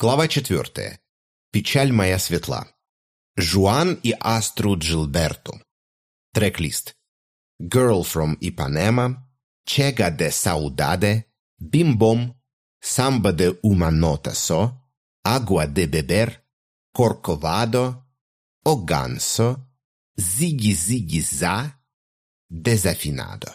Глава четвертая. Печаль моя светла. Жуан и Астру Джилберту. Трек-лист. Girl from Ipanema, Chega de Saudade, Bim Bom, Samba de Umanota So, Agua de Beber, Corcovado, O Ganso, Ziggy Ziggy За, Desafinado.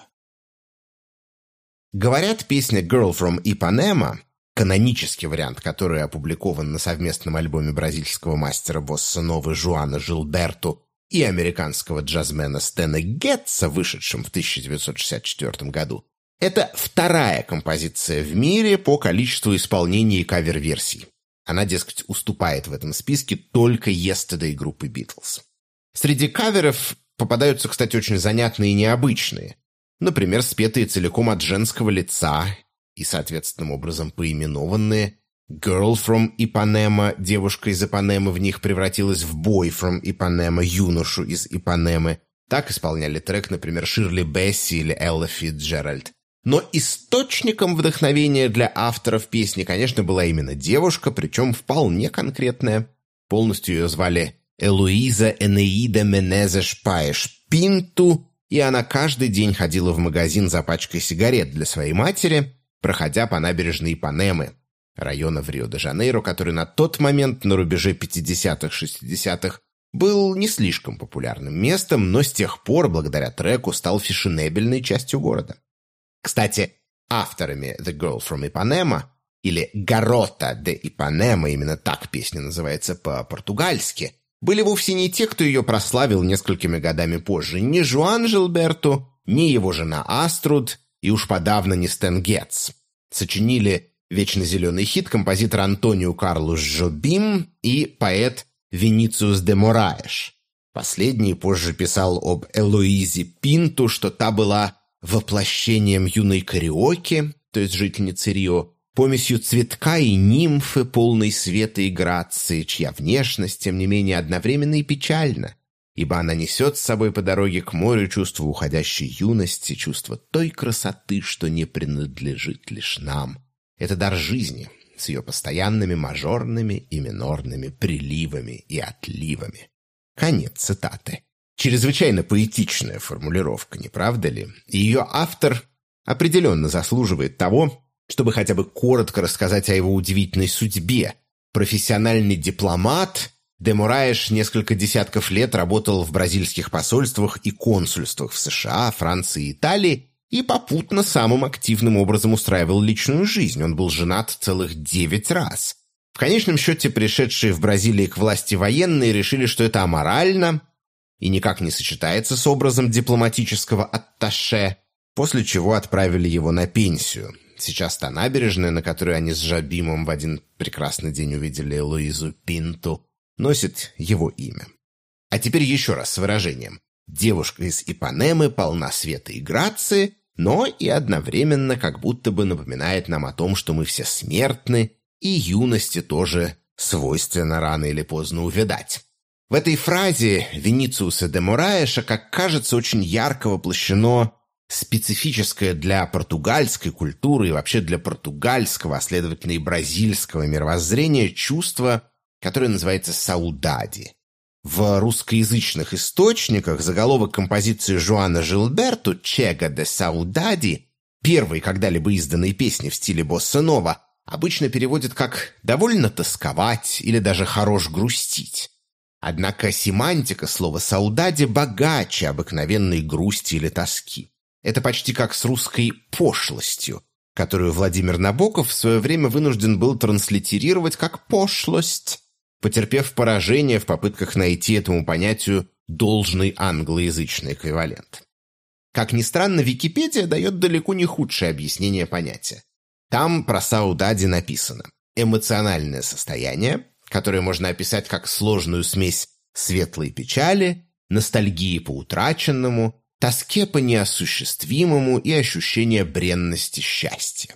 Говорят, песня Girl from Ipanema канонический вариант, который опубликован на совместном альбоме бразильского мастера босса Новы Жуана Жилберту и американского джазмена Стэна Гетца, вышедшем в 1964 году. Это вторая композиция в мире по количеству исполнений и кавер-версий. Она, дескать, уступает в этом списке только Yesterday группы Битлз. Среди каверов попадаются, кстати, очень занятные и необычные. Например, спетые целиком от женского лица и соответственным образом поименованные. Girl from Ipanema, девушка из Ипанемы, в них превратилась в Boy from Ipanema, юношу из Ипанемы. Так исполняли трек, например, Ширли Бесси или Элла Фитджеральд. Но источником вдохновения для авторов песни, конечно, была именно девушка, причем вполне конкретная. Полностью ее звали Элуиза Энеида Менезеш Паеш Пинту, и она каждый день ходила в магазин за пачкой сигарет для своей матери, проходя по набережной Ипанемы, района в Рио-де-Жанейро, который на тот момент, на рубеже 50-х-60-х, был не слишком популярным местом, но с тех пор, благодаря треку, стал фешенебельной частью города. Кстати, авторами «The Girl from Ipanema» или «Гарота de Ipanema», именно так песня называется по-португальски, были вовсе не те, кто ее прославил несколькими годами позже, ни Жуан Жилберту, ни его жена Аструд, и уж подавно не Стэн Гетц. Сочинили вечно зеленый хит композитор Антонио Карлус Жобим и поэт Венициус де Мораеш. Последний позже писал об Элоизе Пинту, что та была воплощением юной кариоки, то есть жительницы Рио, помесью цветка и нимфы, полной света и грации, чья внешность, тем не менее, одновременно и печальна ибо она несет с собой по дороге к морю чувство уходящей юности, чувство той красоты, что не принадлежит лишь нам. Это дар жизни с ее постоянными мажорными и минорными приливами и отливами. Конец цитаты. Чрезвычайно поэтичная формулировка, не правда ли? И ее автор определенно заслуживает того, чтобы хотя бы коротко рассказать о его удивительной судьбе. Профессиональный дипломат, Де Мураеш несколько десятков лет работал в бразильских посольствах и консульствах в США, Франции и Италии и попутно самым активным образом устраивал личную жизнь. Он был женат целых девять раз. В конечном счете пришедшие в Бразилии к власти военные решили, что это аморально и никак не сочетается с образом дипломатического атташе, после чего отправили его на пенсию. Сейчас та набережная, на которой они с Жабимом в один прекрасный день увидели Луизу Пинту, носит его имя. А теперь еще раз с выражением. Девушка из Ипанемы полна света и грации, но и одновременно как будто бы напоминает нам о том, что мы все смертны, и юности тоже свойственно рано или поздно увядать. В этой фразе Венициуса де Мораеша, как кажется, очень ярко воплощено специфическое для португальской культуры и вообще для португальского, а следовательно и бразильского мировоззрения чувство который называется «Саудади». В русскоязычных источниках заголовок композиции Жуана Жилберту «Чега де Саудади» первой когда-либо изданной песни в стиле босса нова обычно переводят как «довольно тосковать» или даже «хорош грустить». Однако семантика слова «саудади» богаче обыкновенной грусти или тоски. Это почти как с русской пошлостью, которую Владимир Набоков в свое время вынужден был транслитерировать как пошлость, потерпев поражение в попытках найти этому понятию должный англоязычный эквивалент. Как ни странно, Википедия дает далеко не худшее объяснение понятия. Там про Саудади написано «эмоциональное состояние, которое можно описать как сложную смесь светлой печали, ностальгии по утраченному, тоске по неосуществимому и ощущение бренности счастья».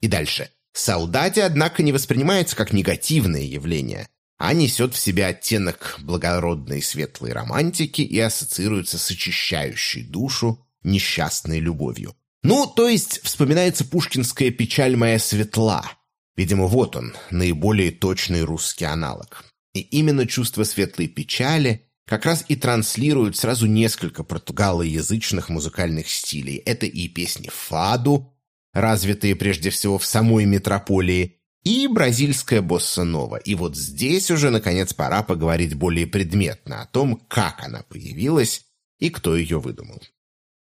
И дальше. Саудади, однако, не воспринимается как негативное явление, а несет в себе оттенок благородной светлой романтики и ассоциируется с очищающей душу несчастной любовью. Ну, то есть вспоминается пушкинская «Печаль моя светла», Видимо, вот он, наиболее точный русский аналог. И именно чувство светлой печали как раз и транслирует сразу несколько португалоязычных музыкальных стилей. Это и песни фаду, развитые прежде всего в самой метрополии, и бразильская босса-нова. И вот здесь уже, наконец, пора поговорить более предметно о том, как она появилась и кто ее выдумал.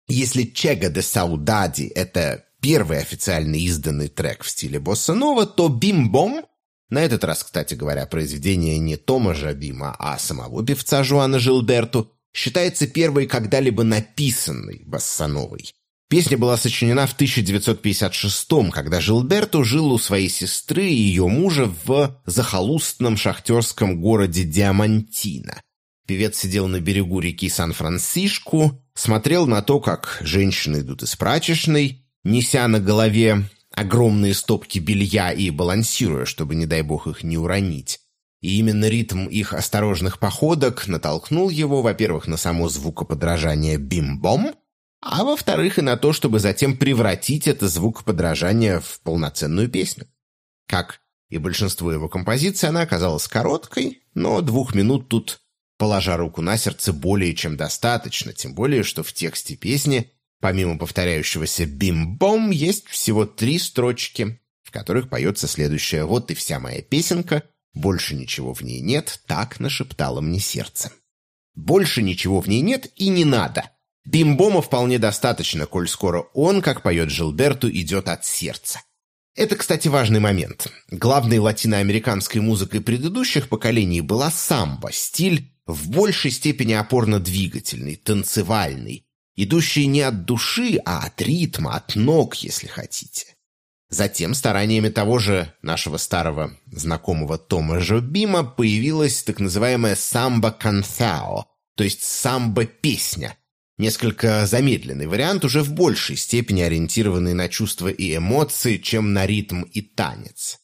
Если «Чега де Саудади» — это первый официально изданный трек в стиле босса-нова, то «Бим-бом» на этот раз, кстати говоря, произведение не Тома Жабима, а самого певца Жуана Жилберту, считается первой когда-либо написанной боссановой. Песня была сочинена в 1956-м, когда Жилберто жил у своей сестры и ее мужа в захолустном шахтерском городе Диамантино. Певец сидел на берегу реки Сан-Францишко, смотрел на то, как женщины идут из прачечной, неся на голове огромные стопки белья и балансируя, чтобы, не дай бог, их не уронить. И именно ритм их осторожных походок натолкнул его, во-первых, на само звукоподражание «бим-бом», а во-вторых, и на то, чтобы затем превратить это звукоподражание в полноценную песню. Как и большинство его композиций, она оказалась короткой, но двух минут тут, положа руку на сердце, более чем достаточно, тем более, что в тексте песни, помимо повторяющегося «бим-бом», есть всего три строчки, в которых поется следующее «Вот и вся моя песенка, больше ничего в ней нет, так нашептало мне сердце». Больше ничего в ней нет и не надо. Бимбома вполне достаточно, коль скоро он, как поет Жилберту, идет от сердца. Это, кстати, важный момент. Главной латиноамериканской музыкой предыдущих поколений была самбо, стиль в большей степени опорно-двигательный, танцевальный, идущий не от души, а от ритма, от ног, если хотите. Затем стараниями того же нашего старого знакомого Тома Жобима появилась так называемая самбо-канцао, то есть самбо-песня – Несколько замедленный вариант, уже в большей степени ориентированный на чувства и эмоции, чем на ритм и танец.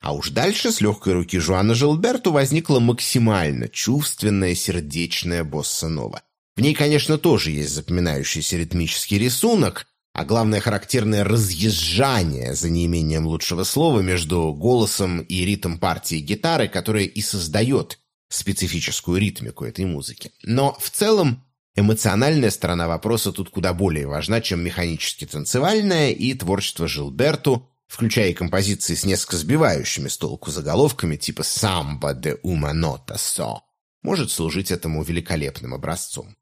А уж дальше с легкой руки Жуана Жилберту возникла максимально чувственная сердечная босса-нова. В ней, конечно, тоже есть запоминающийся ритмический рисунок, а главное характерное разъезжание, за неимением лучшего слова, между голосом и ритм партии гитары, которая и создает специфическую ритмику этой музыки. Но в целом Эмоциональная сторона вопроса тут куда более важна, чем механически-танцевальная, и творчество Жилберту, включая композиции с несколько сбивающими с толку заголовками типа «Самбо де ума нота со», может служить этому великолепным образцом.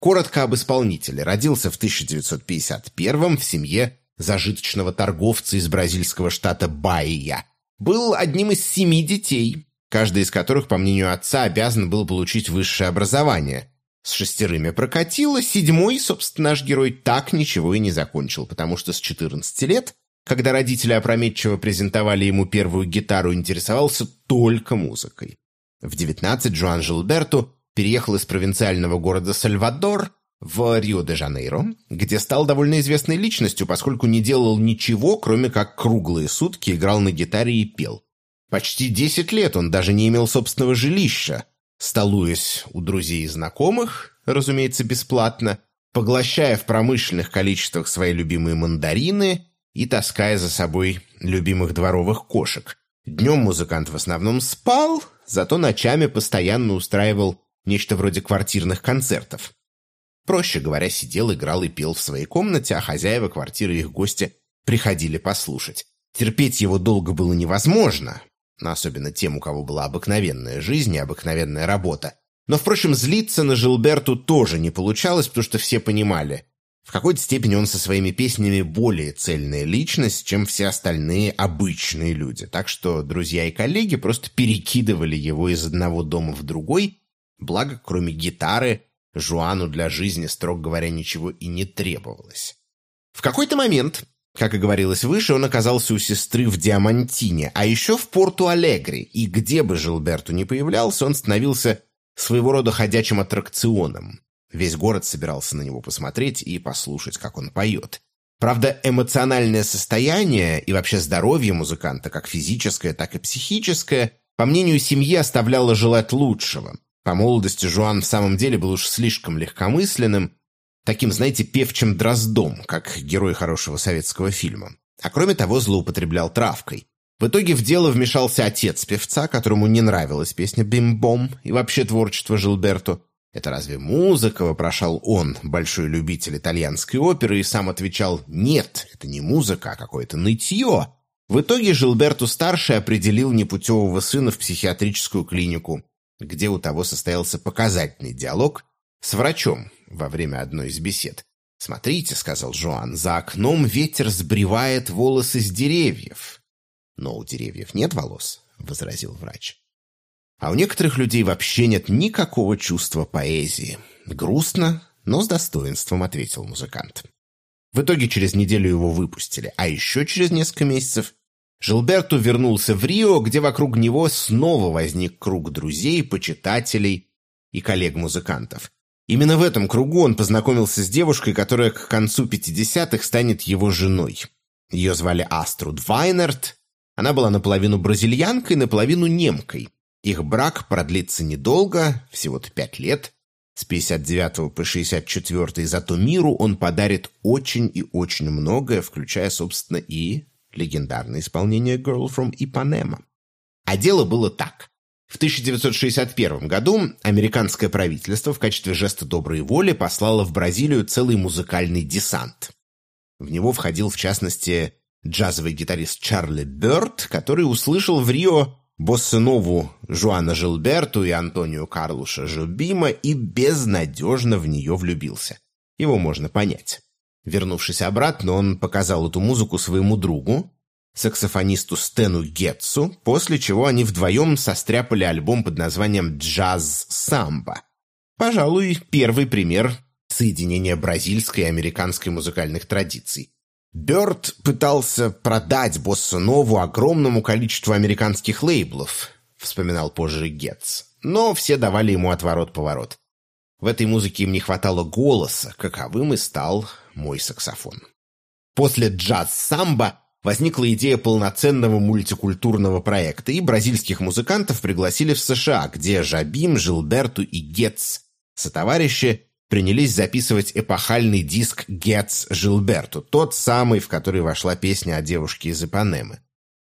Коротко об исполнителе. Родился в 1951 в семье зажиточного торговца из бразильского штата Баия. Был одним из семи детей, каждый из которых, по мнению отца, обязан был получить высшее образование – с шестерыми прокатило, седьмой, собственно, наш герой так ничего и не закончил, потому что с 14 лет, когда родители опрометчиво презентовали ему первую гитару, интересовался только музыкой. В 19 Джоан Жилберту переехал из провинциального города Сальвадор в Рио-де-Жанейро, где стал довольно известной личностью, поскольку не делал ничего, кроме как круглые сутки играл на гитаре и пел. Почти 10 лет он даже не имел собственного жилища, столуясь у друзей и знакомых, разумеется, бесплатно, поглощая в промышленных количествах свои любимые мандарины и таская за собой любимых дворовых кошек. Днем музыкант в основном спал, зато ночами постоянно устраивал нечто вроде квартирных концертов. Проще говоря, сидел, играл и пел в своей комнате, а хозяева квартиры и их гости приходили послушать. Терпеть его долго было невозможно, особенно тем, у кого была обыкновенная жизнь и обыкновенная работа. Но, впрочем, злиться на Жилберту тоже не получалось, потому что все понимали, в какой-то степени он со своими песнями более цельная личность, чем все остальные обычные люди. Так что друзья и коллеги просто перекидывали его из одного дома в другой, благо, кроме гитары, Жуану для жизни, строго говоря, ничего и не требовалось. В какой-то момент как и говорилось выше, он оказался у сестры в Диамантине, а еще в Порту-Алегре, и где бы Жилберту не появлялся, он становился своего рода ходячим аттракционом. Весь город собирался на него посмотреть и послушать, как он поет. Правда, эмоциональное состояние и вообще здоровье музыканта, как физическое, так и психическое, по мнению семьи, оставляло желать лучшего. По молодости Жуан в самом деле был уж слишком легкомысленным, таким, знаете, певчим дроздом, как герой хорошего советского фильма. А кроме того, злоупотреблял травкой. В итоге в дело вмешался отец певца, которому не нравилась песня «Бим-бом» и вообще творчество Жилберто. «Это разве музыка?» – вопрошал он, большой любитель итальянской оперы, и сам отвечал «Нет, это не музыка, а какое-то нытье». В итоге Жилберту-старший определил непутевого сына в психиатрическую клинику, где у того состоялся показательный диалог с врачом во время одной из бесед. «Смотрите», — сказал Жуан, — «за окном ветер сбривает волосы с деревьев». «Но у деревьев нет волос», — возразил врач. «А у некоторых людей вообще нет никакого чувства поэзии. Грустно, но с достоинством», — ответил музыкант. В итоге через неделю его выпустили, а еще через несколько месяцев Жилберту вернулся в Рио, где вокруг него снова возник круг друзей, почитателей и коллег-музыкантов. Именно в этом кругу он познакомился с девушкой, которая к концу 50-х станет его женой. Ее звали Аструд Вайнерт, она была наполовину бразильянкой, наполовину немкой. Их брак продлится недолго, всего-то пять лет. С 59 по 64 зато миру он подарит очень и очень многое, включая, собственно, и легендарное исполнение «Girl from Ipanema». А дело было так. В 1961 году американское правительство в качестве жеста доброй воли послало в Бразилию целый музыкальный десант. В него входил, в частности, джазовый гитарист Чарли Бёрд, который услышал в Рио боссанову Жуана Жилберту и Антонио Карлуша Жубима и безнадежно в нее влюбился. Его можно понять. Вернувшись обратно, он показал эту музыку своему другу, саксофонисту Стэну Гетсу, после чего они вдвоем состряпали альбом под названием «Джаз Самбо». Пожалуй, первый пример соединения бразильской и американской музыкальных традиций. Бёрд пытался продать босса-нову огромному количеству американских лейблов, вспоминал позже Гетц, но все давали ему отворот-поворот. В этой музыке им не хватало голоса, каковым и стал мой саксофон. После джаз-самбо возникла идея полноценного мультикультурного проекта, и бразильских музыкантов пригласили в США, где Жабим, Жилберту и Гетц сотоварищи принялись записывать эпохальный диск «Гетц Жилберту», тот самый, в который вошла песня о девушке из Ипанемы.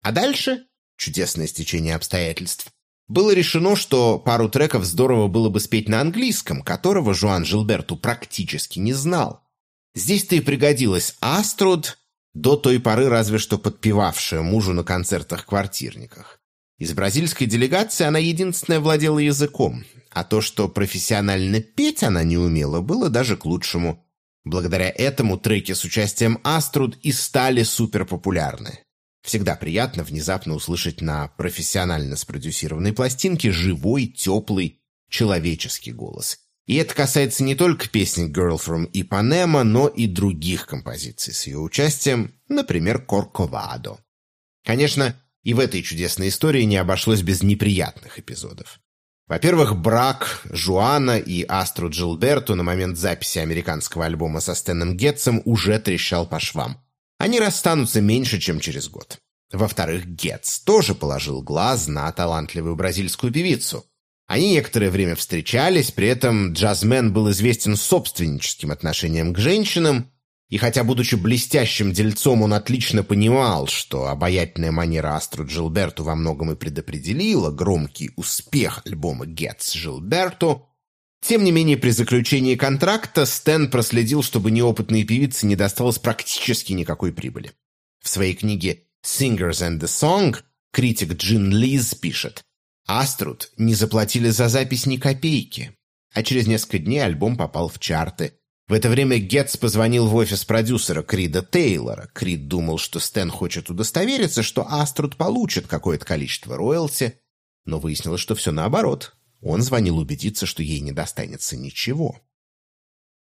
А дальше, чудесное стечение обстоятельств, было решено, что пару треков здорово было бы спеть на английском, которого Жуан Жилберту практически не знал. Здесь-то и пригодилась Аструд, до той поры разве что подпевавшая мужу на концертах-квартирниках. Из бразильской делегации она единственная владела языком, а то, что профессионально петь она не умела, было даже к лучшему. Благодаря этому треки с участием Аструд и стали суперпопулярны. Всегда приятно внезапно услышать на профессионально спродюсированной пластинке живой, теплый, человеческий голос. И это касается не только песни «Girl from Ipanema», но и других композиций с ее участием, например, «Корковадо». Конечно, и в этой чудесной истории не обошлось без неприятных эпизодов. Во-первых, брак Жуана и Астру Джилберту на момент записи американского альбома со Стэном Гетцем уже трещал по швам. Они расстанутся меньше, чем через год. Во-вторых, Гетц тоже положил глаз на талантливую бразильскую певицу. Они некоторое время встречались, при этом джазмен был известен собственническим отношением к женщинам, и хотя, будучи блестящим дельцом, он отлично понимал, что обаятельная манера Астру Джилберту во многом и предопределила громкий успех альбома «Гетс Джилберту», тем не менее, при заключении контракта Стэн проследил, чтобы неопытной певице не досталось практически никакой прибыли. В своей книге «Singers and the Song» критик Джин Лиз пишет «Аструд не заплатили за запись ни копейки, а через несколько дней альбом попал в чарты, в это время Гетц позвонил в офис продюсера Крида Тейлора. Крид думал, что Стэн хочет удостовериться, что Аструд получит какое-то количество роялти, но выяснилось, что все наоборот. Он звонил убедиться, что ей не достанется ничего.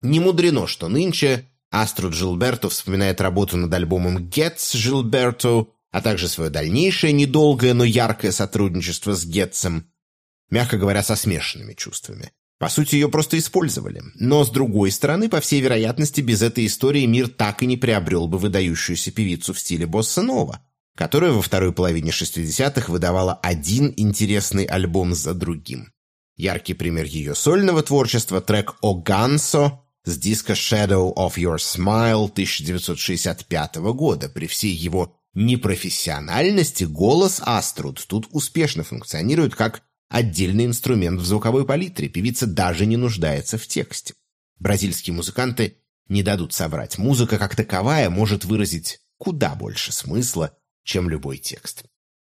Не мудрено, что нынче Аструд Жилберто вспоминает работу над альбомом «Гетц Жилберто», а также свое дальнейшее недолгое, но яркое сотрудничество с Гетцем, мягко говоря, со смешанными чувствами. По сути, ее просто использовали. Но, с другой стороны, по всей вероятности, без этой истории мир так и не приобрел бы выдающуюся певицу в стиле босса нова, которая во второй половине 60-х выдавала один интересный альбом за другим. Яркий пример ее сольного творчества – трек «О Гансо» с диска «Shadow of Your Smile» 1965 года. При всей его непрофессиональности голос Аструд тут успешно функционирует как отдельный инструмент в звуковой палитре. Певица даже не нуждается в тексте. Бразильские музыканты не дадут соврать. Музыка как таковая может выразить куда больше смысла, чем любой текст.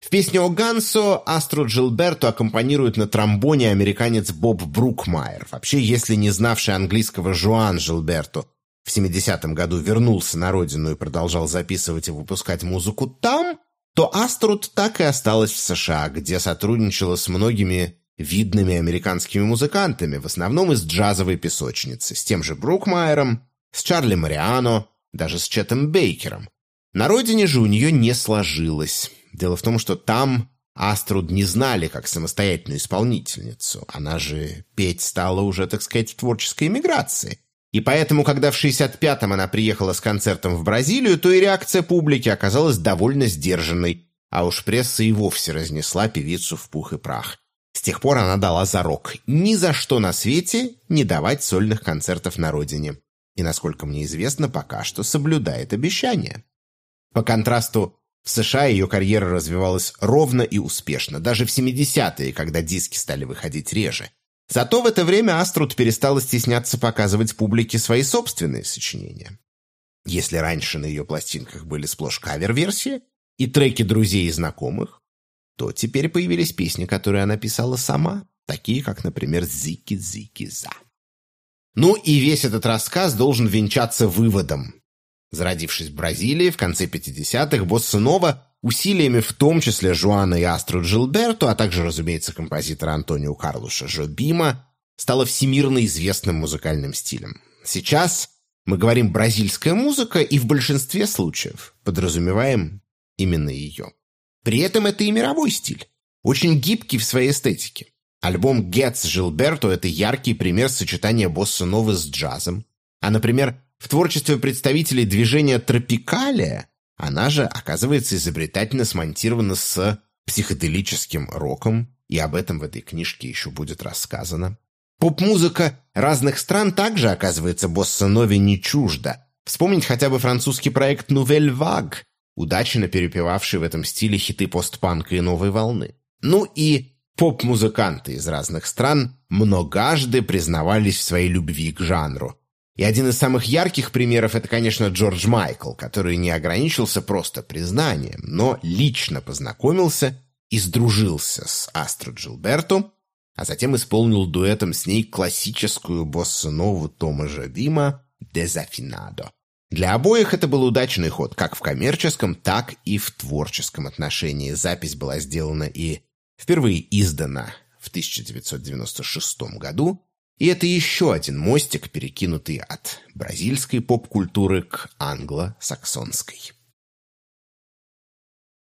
В песне о Гансо Астро Джилберто аккомпанирует на тромбоне американец Боб Брукмайер. Вообще, если не знавший английского Жуан Джилберто в 70-м году вернулся на родину и продолжал записывать и выпускать музыку там, то Аструд так и осталась в США, где сотрудничала с многими видными американскими музыкантами, в основном из джазовой песочницы, с тем же Брукмайером, с Чарли Мариано, даже с Четом Бейкером. На родине же у нее не сложилось. Дело в том, что там Аструд не знали как самостоятельную исполнительницу. Она же петь стала уже, так сказать, в творческой эмиграции. И поэтому, когда в 65-м она приехала с концертом в Бразилию, то и реакция публики оказалась довольно сдержанной, а уж пресса и вовсе разнесла певицу в пух и прах. С тех пор она дала зарок ни за что на свете не давать сольных концертов на родине. И, насколько мне известно, пока что соблюдает обещание. По контрасту, в США ее карьера развивалась ровно и успешно, даже в 70-е, когда диски стали выходить реже. Зато в это время Аструд перестала стесняться показывать публике свои собственные сочинения. Если раньше на ее пластинках были сплошь кавер-версии и треки друзей и знакомых, то теперь появились песни, которые она писала сама, такие как, например, «Зики-зики-за». Ну и весь этот рассказ должен венчаться выводом. Зародившись в Бразилии в конце 50-х, босса нова усилиями в том числе Жуана и Астру Джилберто, а также, разумеется, композитора Антонио Карлуша Жобима, стала всемирно известным музыкальным стилем. Сейчас мы говорим «бразильская музыка» и в большинстве случаев подразумеваем именно ее. При этом это и мировой стиль, очень гибкий в своей эстетике. Альбом «Gets Gilberto» — это яркий пример сочетания босса-новы с джазом. А, например, в творчестве представителей движения «Тропикалия» она же, оказывается, изобретательно смонтирована с психоделическим роком, и об этом в этой книжке еще будет рассказано. Поп-музыка разных стран также, оказывается, босса-нове не чужда. Вспомнить хотя бы французский проект «Nouvelle Vague», удачно перепевавший в этом стиле хиты постпанка и новой волны. Ну и поп-музыканты из разных стран многожды признавались в своей любви к жанру. И один из самых ярких примеров – это, конечно, Джордж Майкл, который не ограничился просто признанием, но лично познакомился и сдружился с Астро Джилберто, а затем исполнил дуэтом с ней классическую боссу-нову Тома Жадима «Дезафинадо». Для обоих это был удачный ход, как в коммерческом, так и в творческом отношении. Запись была сделана и впервые издана в 1996 году, и это еще один мостик, перекинутый от бразильской поп-культуры к англо-саксонской.